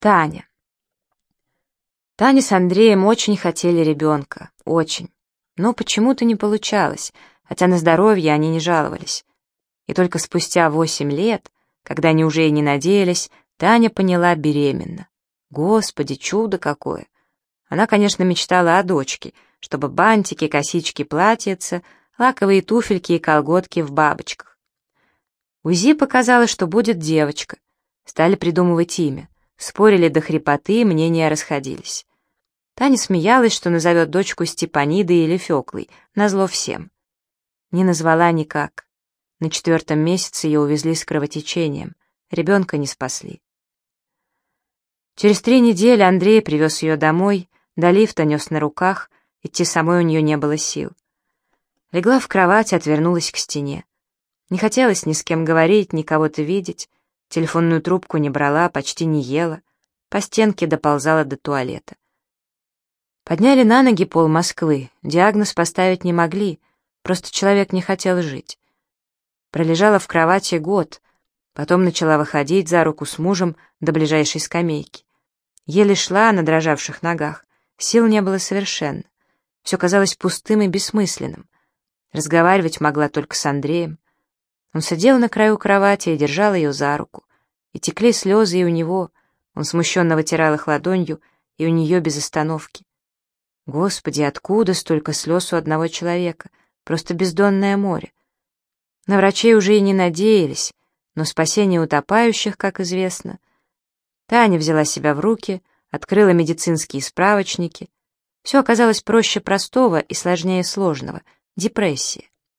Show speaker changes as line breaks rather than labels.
Таня. Таня с Андреем очень хотели ребенка, очень. Но почему-то не получалось, хотя на здоровье они не жаловались. И только спустя восемь лет, когда они уже и не надеялись, Таня поняла беременна. Господи, чудо какое! Она, конечно, мечтала о дочке, чтобы бантики, косички, платьица, лаковые туфельки и колготки в бабочках. УЗИ показало, что будет девочка. Стали придумывать имя. Спорили до хрипоты, мнения расходились. Таня смеялась, что назовет дочку Степанидой или Феклой, назло всем. Не назвала никак. На четвертом месяце ее увезли с кровотечением. Ребенка не спасли. Через три недели Андрей привез ее домой, до лифта нес на руках, идти самой у нее не было сил. Легла в кровать, отвернулась к стене. Не хотелось ни с кем говорить, ни кого-то видеть, Телефонную трубку не брала, почти не ела. По стенке доползала до туалета. Подняли на ноги пол Москвы. Диагноз поставить не могли. Просто человек не хотел жить. Пролежала в кровати год. Потом начала выходить за руку с мужем до ближайшей скамейки. Еле шла на дрожавших ногах. Сил не было совершенно. Все казалось пустым и бессмысленным. Разговаривать могла только с Андреем. Он сидел на краю кровати и держал ее за руку. И текли слезы и у него. Он смущенно вытирал их ладонью, и у нее без остановки. Господи, откуда столько слез у одного человека? Просто бездонное море. На врачей уже и не надеялись, но спасение утопающих, как известно. Таня взяла себя в руки, открыла медицинские справочники. Все оказалось проще простого и сложнее сложного — депрессия.